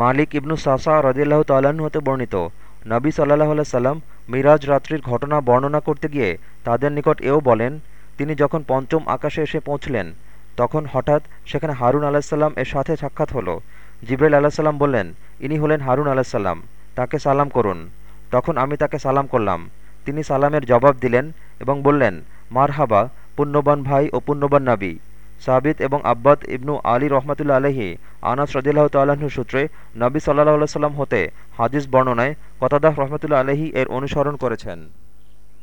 মালিক ইবনু সাসা রদিল্লাহ তাল্লাহ্ন হতে বর্ণিত। নবী সাল্লাহ সাল্লাম মিরাজ রাত্রির ঘটনা বর্ণনা করতে গিয়ে তাদের নিকট এও বলেন, তিনি যখন পঞ্চম আকাশে এসে পৌঁছলেন, তখন হঠাৎ সেখানে হারুন আলাহিসাল্লাম এর সাথে সাক্ষাৎ হলো। জিব্রাইল আলাহিসাল্লাম বললেন, ইনি হলেন হারুন আলাহিসাল্লাম তাকে সালাম করুন। তখন আমি তাকে সালাম করলাম। তিনি সালামের জবাব দিলেন এবং বললেন মার হাবা পুণ্যবান ভাই ও পুণ্যবান নাবী। সাবিত এবং আব্বাদ ইবনু আলী রহমতুল্লা আলহি আনাস রদিল্লাহ তাল্লাহ্ন সূত্রে নবী সাল্লাহ সাল্লাম হতে হাদিস বর্ণনায় কতাদাহ রহমতুল্লা আলহি এর অনুসরণ করেছেন।